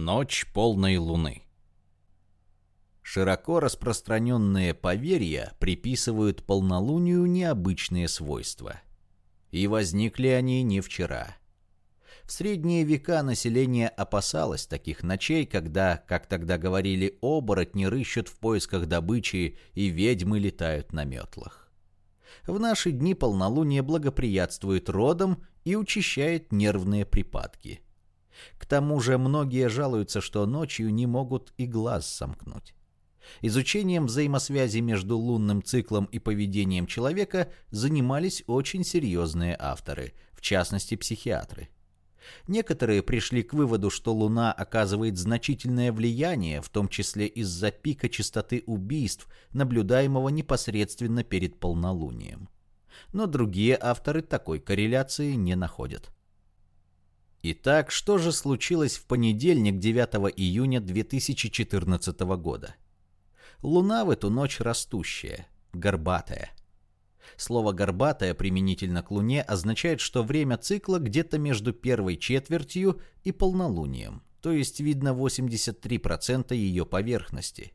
Ночь полной луны. Широко распространенные поверья приписывают полнолунию необычные свойства. И возникли они не вчера. В средние века население опасалось таких ночей, когда, как тогда говорили, оборотни рыщут в поисках добычи и ведьмы летают на метлах. В наши дни полнолуние благоприятствует родам и учащает нервные припадки. К тому же многие жалуются, что ночью не могут и глаз сомкнуть. Изучением взаимосвязи между лунным циклом и поведением человека занимались очень серьезные авторы, в частности психиатры. Некоторые пришли к выводу, что Луна оказывает значительное влияние, в том числе из-за пика частоты убийств, наблюдаемого непосредственно перед полнолунием. Но другие авторы такой корреляции не находят. Итак, что же случилось в понедельник 9 июня 2014 года? Луна в эту ночь растущая, горбатая. Слово «горбатая» применительно к Луне означает, что время цикла где-то между первой четвертью и полнолунием, то есть видно 83% ее поверхности.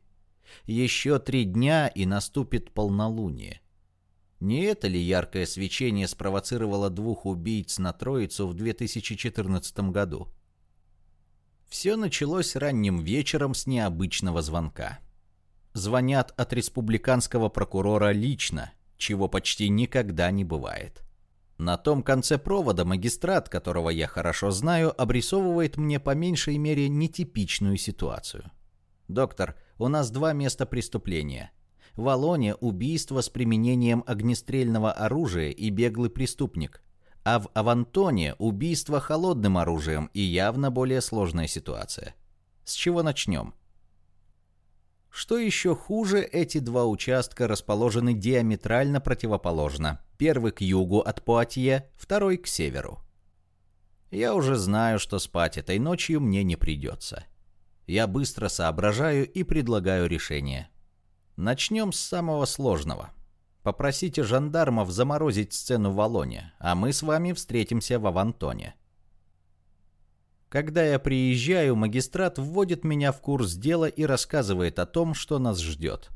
Еще три дня и наступит полнолуние. Не это ли яркое свечение спровоцировало двух убийц на Троицу в 2014 году? Все началось ранним вечером с необычного звонка. Звонят от республиканского прокурора лично, чего почти никогда не бывает. На том конце провода магистрат, которого я хорошо знаю, обрисовывает мне по меньшей мере нетипичную ситуацию. «Доктор, у нас два места преступления. В Алоне убийство с применением огнестрельного оружия и беглый преступник. А в Авантоне убийство холодным оружием и явно более сложная ситуация. С чего начнем? Что еще хуже, эти два участка расположены диаметрально противоположно. Первый к югу от Пуатье, второй к северу. Я уже знаю, что спать этой ночью мне не придется. Я быстро соображаю и предлагаю решение. Начнем с самого сложного. Попросите жандармов заморозить сцену в Алоне, а мы с вами встретимся в Авантоне. Когда я приезжаю, магистрат вводит меня в курс дела и рассказывает о том, что нас ждет.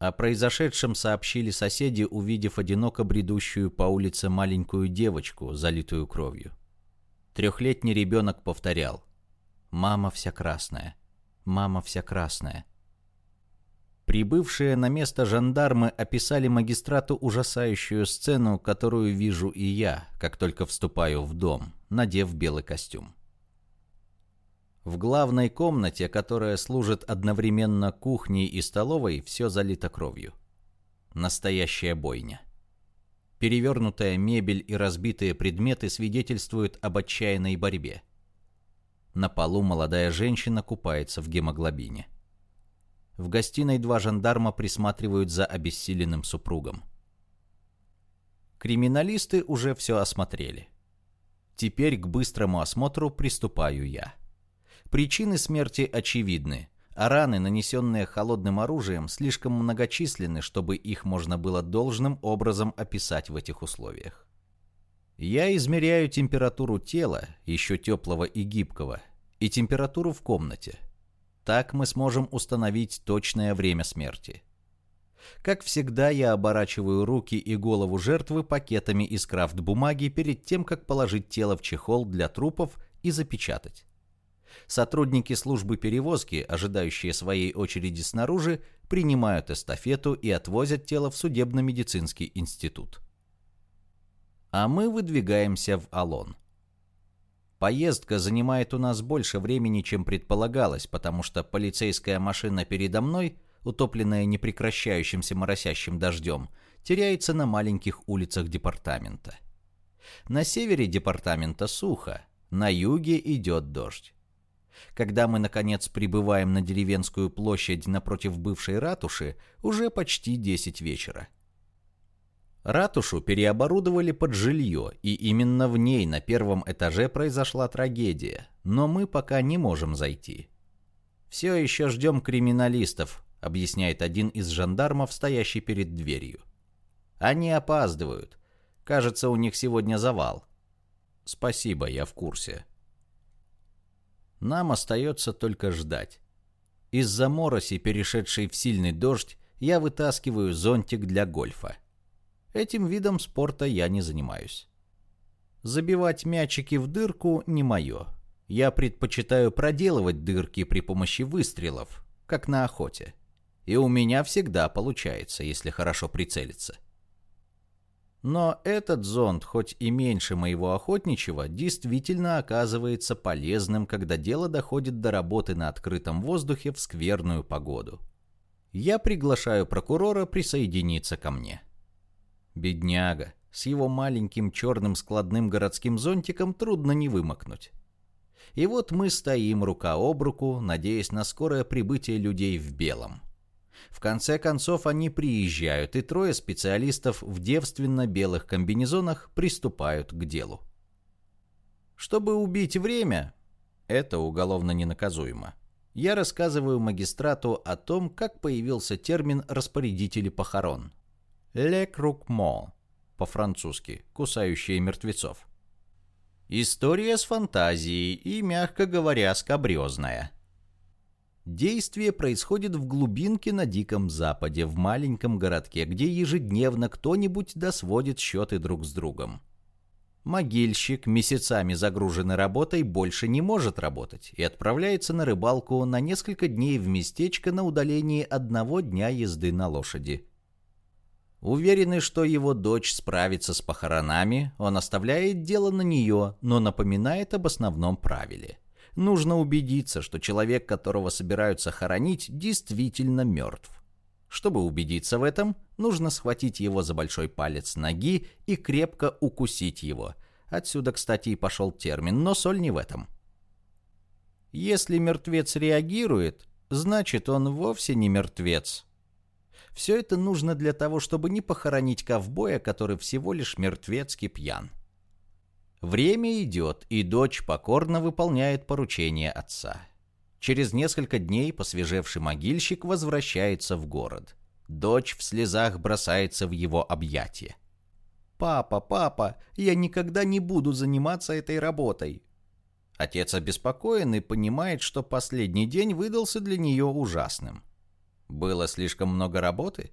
О произошедшем сообщили соседи, увидев одиноко бредущую по улице маленькую девочку, залитую кровью. Трехлетний ребенок повторял «Мама вся красная, мама вся красная». Прибывшие на место жандармы описали магистрату ужасающую сцену, которую вижу и я, как только вступаю в дом, надев белый костюм. В главной комнате, которая служит одновременно кухней и столовой, все залито кровью. Настоящая бойня. Перевернутая мебель и разбитые предметы свидетельствуют об отчаянной борьбе. На полу молодая женщина купается в гемоглобине. В гостиной два жандарма присматривают за обессиленным супругом. Криминалисты уже все осмотрели. Теперь к быстрому осмотру приступаю я. Причины смерти очевидны, а раны, нанесенные холодным оружием, слишком многочисленны, чтобы их можно было должным образом описать в этих условиях. Я измеряю температуру тела, еще теплого и гибкого, и температуру в комнате – так мы сможем установить точное время смерти. Как всегда, я оборачиваю руки и голову жертвы пакетами из крафт-бумаги перед тем, как положить тело в чехол для трупов и запечатать. Сотрудники службы перевозки, ожидающие своей очереди снаружи, принимают эстафету и отвозят тело в судебно-медицинский институт. А мы выдвигаемся в Алон. Поездка занимает у нас больше времени, чем предполагалось, потому что полицейская машина передо мной, утопленная непрекращающимся моросящим дождем, теряется на маленьких улицах департамента. На севере департамента сухо, на юге идет дождь. Когда мы, наконец, прибываем на деревенскую площадь напротив бывшей ратуши, уже почти 10 вечера. Ратушу переоборудовали под жилье, и именно в ней на первом этаже произошла трагедия, но мы пока не можем зайти. «Все еще ждем криминалистов», — объясняет один из жандармов, стоящий перед дверью. «Они опаздывают. Кажется, у них сегодня завал». «Спасибо, я в курсе». Нам остается только ждать. Из-за мороси, перешедшей в сильный дождь, я вытаскиваю зонтик для гольфа. Этим видом спорта я не занимаюсь. Забивать мячики в дырку не мое. Я предпочитаю проделывать дырки при помощи выстрелов, как на охоте. И у меня всегда получается, если хорошо прицелиться. Но этот зонд, хоть и меньше моего охотничьего, действительно оказывается полезным, когда дело доходит до работы на открытом воздухе в скверную погоду. Я приглашаю прокурора присоединиться ко мне. Бедняга, с его маленьким черным складным городским зонтиком трудно не вымокнуть. И вот мы стоим рука об руку, надеясь на скорое прибытие людей в белом. В конце концов они приезжают, и трое специалистов в девственно-белых комбинезонах приступают к делу. Чтобы убить время, это уголовно ненаказуемо, я рассказываю магистрату о том, как появился термин «распорядители похорон». «Le croque-mort» по-французски «кусающие мертвецов». История с фантазией и, мягко говоря, скобрезная. Действие происходит в глубинке на Диком Западе, в маленьком городке, где ежедневно кто-нибудь досводит счеты друг с другом. Могильщик, месяцами загруженный работой, больше не может работать и отправляется на рыбалку на несколько дней в местечко на удалении одного дня езды на лошади. Уверенный, что его дочь справится с похоронами, он оставляет дело на нее, но напоминает об основном правиле – нужно убедиться, что человек, которого собираются хоронить, действительно мертв. Чтобы убедиться в этом, нужно схватить его за большой палец ноги и крепко укусить его. Отсюда, кстати, и пошел термин, но соль не в этом. Если мертвец реагирует, значит он вовсе не мертвец. Все это нужно для того, чтобы не похоронить ковбоя, который всего лишь мертвецкий пьян. Время идет, и дочь покорно выполняет поручение отца. Через несколько дней посвежевший могильщик возвращается в город. Дочь в слезах бросается в его объятия. «Папа, папа, я никогда не буду заниматься этой работой». Отец обеспокоен и понимает, что последний день выдался для нее ужасным. Было слишком много работы?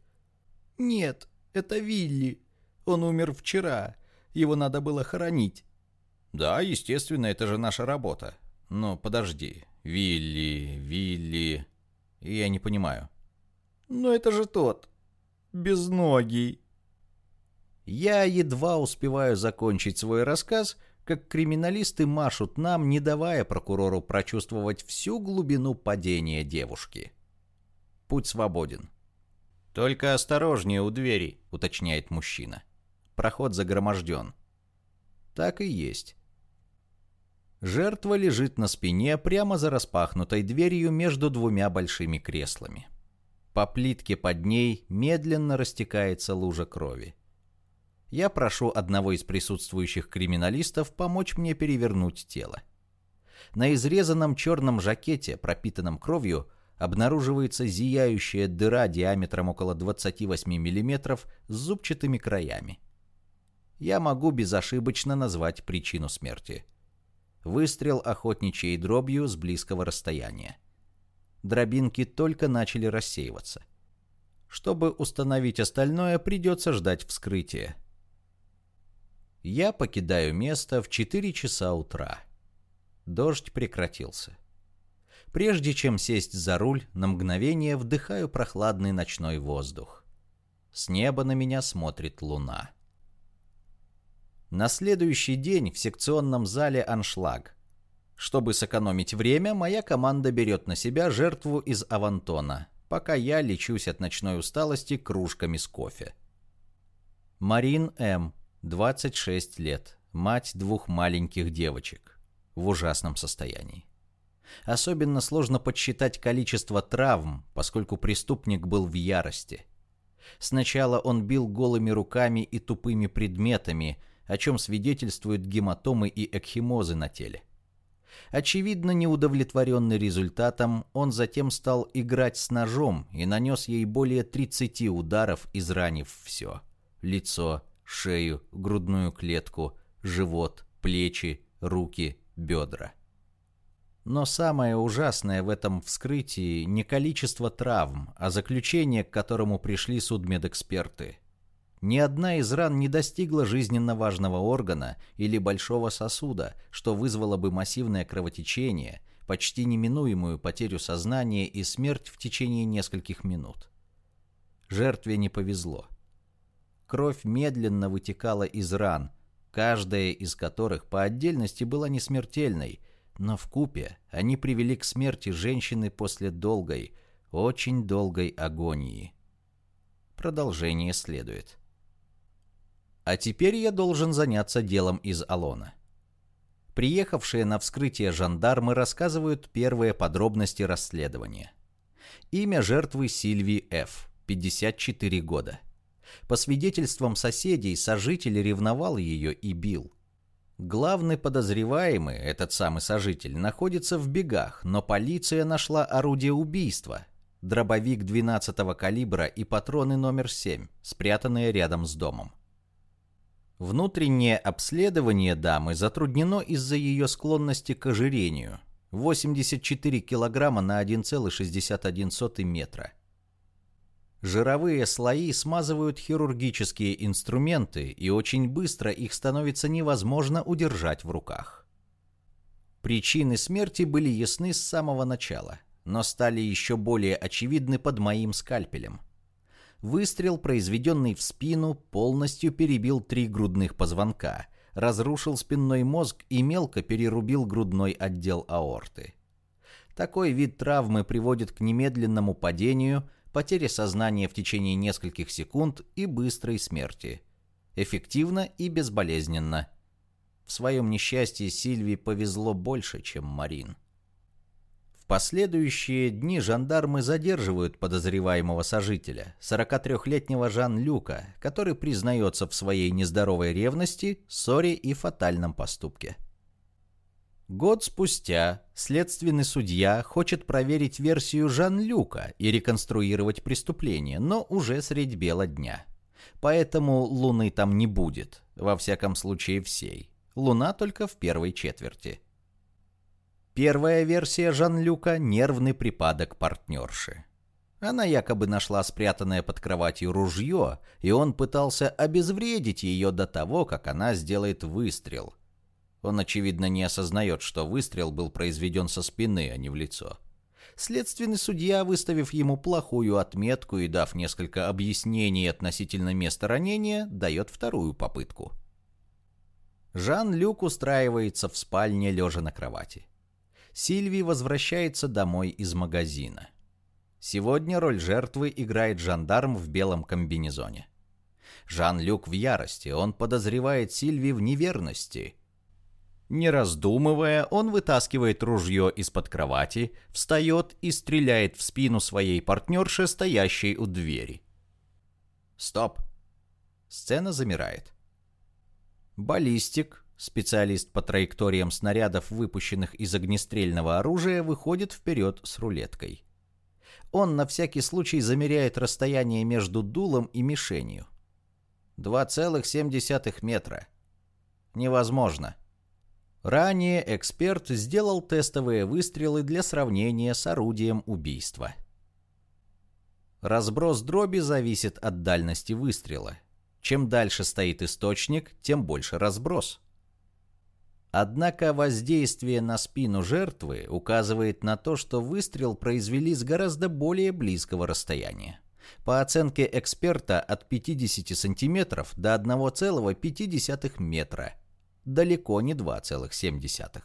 «Нет, это Вилли. Он умер вчера. Его надо было хоронить. Да, естественно, это же наша работа. Но подожди. Вилли, Вилли... Я не понимаю. Но это же тот. Безногий. Я едва успеваю закончить свой рассказ, как криминалисты машут нам, не давая прокурору прочувствовать всю глубину падения девушки. Путь свободен. «Только осторожнее у двери», — уточняет мужчина. Проход загроможден. Так и есть. Жертва лежит на спине прямо за распахнутой дверью между двумя большими креслами. По плитке под ней медленно растекается лужа крови. Я прошу одного из присутствующих криминалистов помочь мне перевернуть тело. На изрезанном черном жакете, пропитанном кровью, обнаруживается зияющая дыра диаметром около 28 мм с зубчатыми краями. Я могу безошибочно назвать причину смерти – Выстрел охотничьей дробью с близкого расстояния. Дробинки только начали рассеиваться. Чтобы установить остальное, придется ждать вскрытия. Я покидаю место в 4 часа утра. Дождь прекратился. Прежде чем сесть за руль, на мгновение вдыхаю прохладный ночной воздух. С неба на меня смотрит луна. На следующий день в секционном зале аншлаг. Чтобы сэкономить время, моя команда берет на себя жертву из Авантона, пока я лечусь от ночной усталости кружками с кофе. Марин М., 26 лет, мать двух маленьких девочек, в ужасном состоянии. Особенно сложно подсчитать количество травм, поскольку преступник был в ярости. Сначала он бил голыми руками и тупыми предметами – о чем свидетельствуют гематомы и экхимозы на теле. Очевидно, неудовлетворенный результатом, он затем стал играть с ножом и нанес ей более 30 ударов, изранив все. Лицо, шею, грудную клетку, живот, плечи, руки, бедра. Но самое ужасное в этом вскрытии не количество травм, а заключение, к которому пришли судмедэксперты. Ни одна из ран не достигла жизненно важного органа или большого сосуда, что вызвало бы массивное кровотечение, почти неминуемую потерю сознания и смерть в течение нескольких минут. Жертве не повезло. Кровь медленно вытекала из ран, каждая из которых по отдельности была не смертельной, но в купе они привели к смерти женщины после долгой, очень долгой агонии. Продолжение следует. А теперь я должен заняться делом из Алона. Приехавшие на вскрытие жандармы рассказывают первые подробности расследования. Имя жертвы Сильвии Ф., 54 года. По свидетельствам соседей, сожитель ревновал ее и бил. Главный подозреваемый, этот самый сожитель, находится в бегах, но полиция нашла орудие убийства – дробовик 12-го калибра и патроны номер 7, спрятанные рядом с домом. Внутреннее обследование дамы затруднено из-за ее склонности к ожирению. 84 килограмма на 1,61 метра. Жировые слои смазывают хирургические инструменты, и очень быстро их становится невозможно удержать в руках. Причины смерти были ясны с самого начала, но стали еще более очевидны под моим скальпелем – Выстрел, произведенный в спину, полностью перебил три грудных позвонка, разрушил спинной мозг и мелко перерубил грудной отдел аорты. Такой вид травмы приводит к немедленному падению, потере сознания в течение нескольких секунд и быстрой смерти. Эффективно и безболезненно. В своем несчастье Сильвии повезло больше, чем Марин последующие дни жандармы задерживают подозреваемого сожителя, 43-летнего Жан-Люка, который признается в своей нездоровой ревности, ссоре и фатальном поступке. Год спустя следственный судья хочет проверить версию Жан-Люка и реконструировать преступление, но уже средь бела дня. Поэтому луны там не будет, во всяком случае всей. Луна только в первой четверти. Первая версия Жан-Люка – нервный припадок партнерши. Она якобы нашла спрятанное под кроватью ружье, и он пытался обезвредить ее до того, как она сделает выстрел. Он, очевидно, не осознает, что выстрел был произведен со спины, а не в лицо. Следственный судья, выставив ему плохую отметку и дав несколько объяснений относительно места ранения, дает вторую попытку. Жан-Люк устраивается в спальне, лежа на кровати. Сильви возвращается домой из магазина. Сегодня роль жертвы играет жандарм в белом комбинезоне. Жан-Люк в ярости, он подозревает Сильви в неверности. Не раздумывая, он вытаскивает ружье из-под кровати, встает и стреляет в спину своей партнерши, стоящей у двери. Стоп. Сцена замирает. Баллистик, Специалист по траекториям снарядов, выпущенных из огнестрельного оружия, выходит вперед с рулеткой. Он на всякий случай замеряет расстояние между дулом и мишенью. 2,7 метра. Невозможно. Ранее эксперт сделал тестовые выстрелы для сравнения с орудием убийства. Разброс дроби зависит от дальности выстрела. Чем дальше стоит источник, тем больше разброс. Однако воздействие на спину жертвы указывает на то, что выстрел произвели с гораздо более близкого расстояния. По оценке эксперта от 50 см до 1,5 метра. Далеко не 2,7.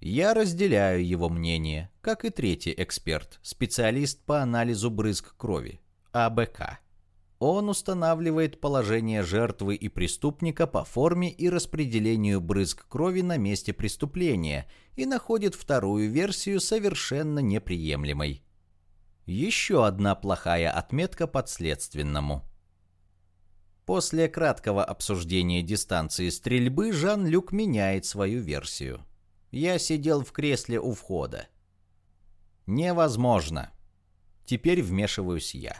Я разделяю его мнение, как и третий эксперт, специалист по анализу брызг крови, АБК. Он устанавливает положение жертвы и преступника по форме и распределению брызг крови на месте преступления и находит вторую версию совершенно неприемлемой. Еще одна плохая отметка подследственному. После краткого обсуждения дистанции стрельбы Жан-Люк меняет свою версию. Я сидел в кресле у входа. Невозможно. Теперь вмешиваюсь я.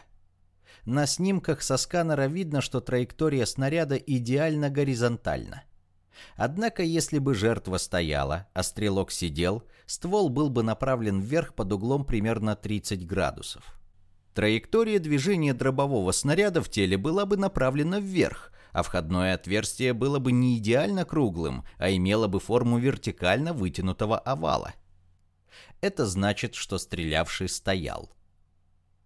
На снимках со сканера видно, что траектория снаряда идеально горизонтальна. Однако, если бы жертва стояла, а стрелок сидел, ствол был бы направлен вверх под углом примерно 30 градусов. Траектория движения дробового снаряда в теле была бы направлена вверх, а входное отверстие было бы не идеально круглым, а имело бы форму вертикально вытянутого овала. Это значит, что стрелявший стоял.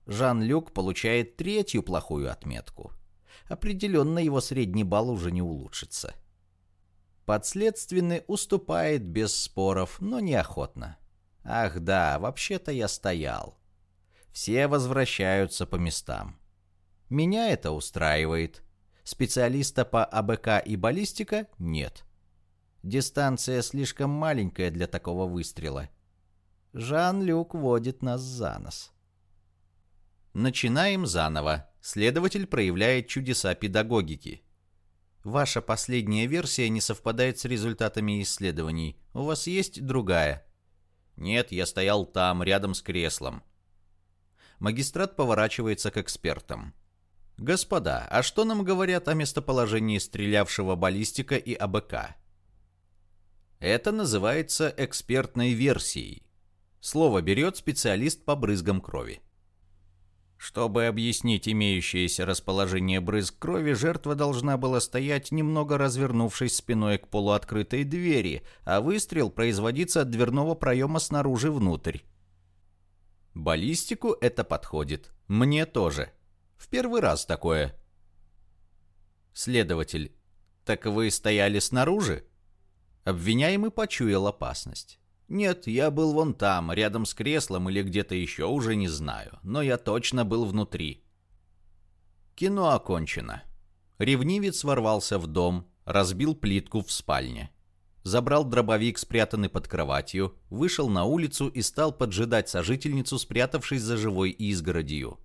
Жан-Люк получает третью плохую отметку. Определенно его средний балл уже не улучшится. Подследственный уступает без споров, но неохотно. Ах да, вообще-то я стоял. Все возвращаются по местам. Меня это устраивает. Специалиста по АБК и баллистика нет. Дистанция слишком маленькая для такого выстрела. Жан-Люк водит нас за нос. Начинаем заново. Следователь проявляет чудеса педагогики. Ваша последняя версия не совпадает с результатами исследований. У вас есть другая? Нет, я стоял там, рядом с креслом. Магистрат поворачивается к экспертам. Господа, а что нам говорят о местоположении стрелявшего баллистика и АБК? Это называется экспертной версией. Слово берет специалист по брызгам крови. Чтобы объяснить имеющееся расположение брызг крови, жертва должна была стоять, немного развернувшись спиной к полуоткрытой двери, а выстрел производиться от дверного проема снаружи внутрь. Баллистику это подходит. Мне тоже. В первый раз такое. Следователь. Так вы стояли снаружи? Обвиняемый почуял опасность. Нет, я был вон там, рядом с креслом или где-то еще, уже не знаю. Но я точно был внутри. Кино окончено. Ревнивец ворвался в дом, разбил плитку в спальне. Забрал дробовик, спрятанный под кроватью, вышел на улицу и стал поджидать сожительницу, спрятавшись за живой изгородью.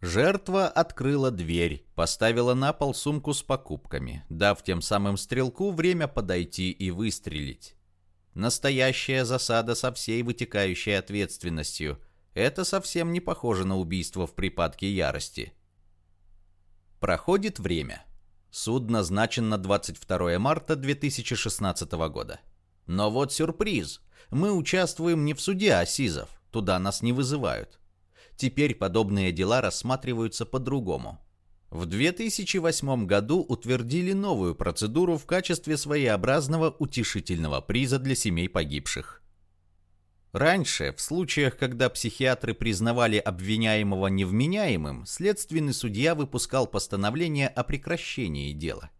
Жертва открыла дверь, поставила на пол сумку с покупками, дав тем самым стрелку время подойти и выстрелить. Настоящая засада со всей вытекающей ответственностью. Это совсем не похоже на убийство в припадке ярости. Проходит время. Суд назначен на 22 марта 2016 года. Но вот сюрприз. Мы участвуем не в суде Асизов. Туда нас не вызывают. Теперь подобные дела рассматриваются по-другому. В 2008 году утвердили новую процедуру в качестве своеобразного утешительного приза для семей погибших. Раньше, в случаях, когда психиатры признавали обвиняемого невменяемым, следственный судья выпускал постановление о прекращении дела.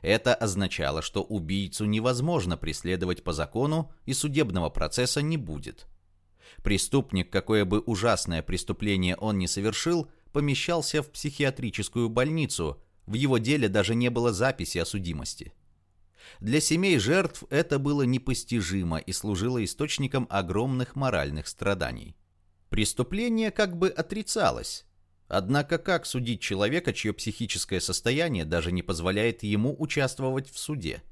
Это означало, что убийцу невозможно преследовать по закону и судебного процесса не будет. Преступник, какое бы ужасное преступление он не совершил, помещался в психиатрическую больницу, в его деле даже не было записи о судимости. Для семей жертв это было непостижимо и служило источником огромных моральных страданий. Преступление как бы отрицалось. Однако как судить человека, чье психическое состояние даже не позволяет ему участвовать в суде?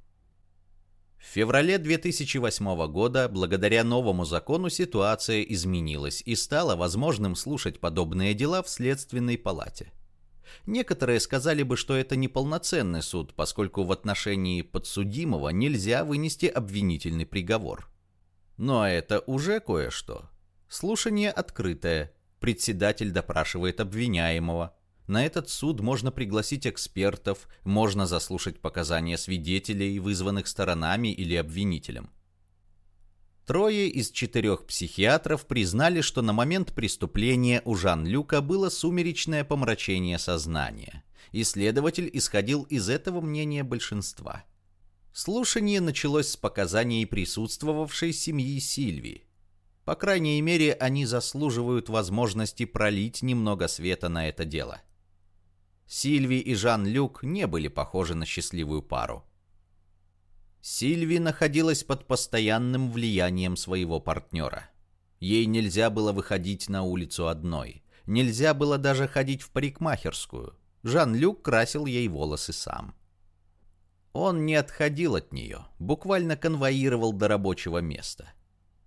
В феврале 2008 года, благодаря новому закону, ситуация изменилась и стало возможным слушать подобные дела в Следственной палате. Некоторые сказали бы, что это неполноценный суд, поскольку в отношении подсудимого нельзя вынести обвинительный приговор. Но это уже кое-что. Слушание открытое. Председатель допрашивает обвиняемого. На этот суд можно пригласить экспертов, можно заслушать показания свидетелей, вызванных сторонами или обвинителем. Трое из четырех психиатров признали, что на момент преступления у Жан-Люка было сумеречное помрачение сознания. Исследователь исходил из этого мнения большинства. Слушание началось с показаний присутствовавшей семьи Сильви. По крайней мере, они заслуживают возможности пролить немного света на это дело. Сильви и Жан-Люк не были похожи на счастливую пару. Сильви находилась под постоянным влиянием своего партнера. Ей нельзя было выходить на улицу одной. Нельзя было даже ходить в парикмахерскую. Жан-Люк красил ей волосы сам. Он не отходил от нее, буквально конвоировал до рабочего места.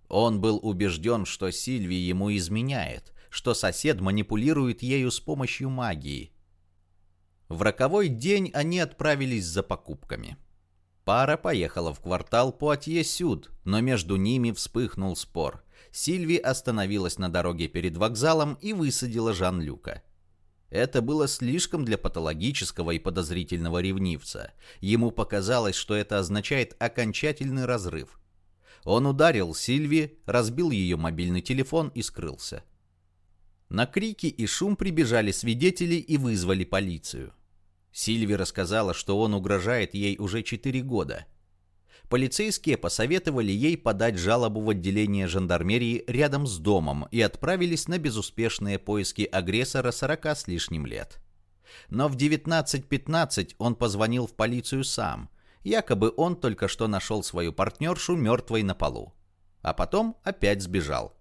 Он был убежден, что Сильви ему изменяет, что сосед манипулирует ею с помощью магии, в роковой день они отправились за покупками. Пара поехала в квартал Пуатье-Сюд, но между ними вспыхнул спор. Сильви остановилась на дороге перед вокзалом и высадила Жан-Люка. Это было слишком для патологического и подозрительного ревнивца. Ему показалось, что это означает окончательный разрыв. Он ударил Сильви, разбил ее мобильный телефон и скрылся. На крики и шум прибежали свидетели и вызвали полицию. Сильви рассказала, что он угрожает ей уже 4 года. Полицейские посоветовали ей подать жалобу в отделение жандармерии рядом с домом и отправились на безуспешные поиски агрессора 40 с лишним лет. Но в 19.15 он позвонил в полицию сам. Якобы он только что нашел свою партнершу мертвой на полу. А потом опять сбежал.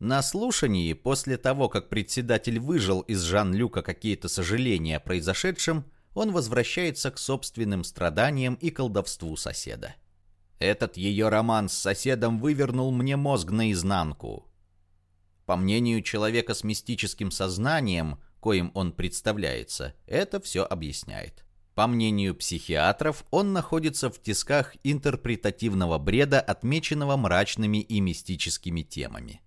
На слушании, после того, как председатель выжил из Жан-Люка какие-то сожаления о произошедшем, он возвращается к собственным страданиям и колдовству соседа. Этот ее роман с соседом вывернул мне мозг наизнанку. По мнению человека с мистическим сознанием, коим он представляется, это все объясняет. По мнению психиатров, он находится в тисках интерпретативного бреда, отмеченного мрачными и мистическими темами.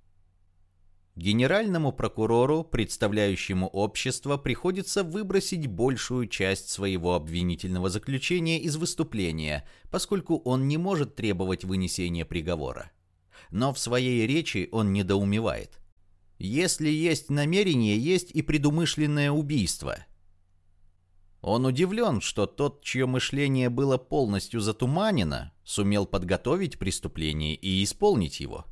Генеральному прокурору, представляющему общество, приходится выбросить большую часть своего обвинительного заключения из выступления, поскольку он не может требовать вынесения приговора. Но в своей речи он недоумевает. Если есть намерение, есть и предумышленное убийство. Он удивлен, что тот, чье мышление было полностью затуманено, сумел подготовить преступление и исполнить его.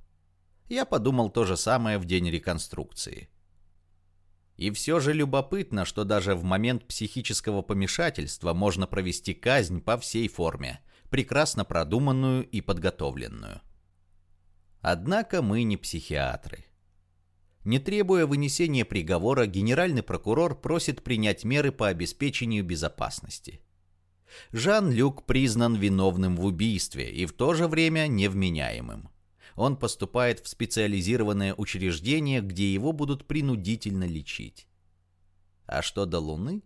Я подумал то же самое в день реконструкции. И все же любопытно, что даже в момент психического помешательства можно провести казнь по всей форме, прекрасно продуманную и подготовленную. Однако мы не психиатры. Не требуя вынесения приговора, генеральный прокурор просит принять меры по обеспечению безопасности. Жан-Люк признан виновным в убийстве и в то же время невменяемым он поступает в специализированное учреждение, где его будут принудительно лечить. А что до Луны?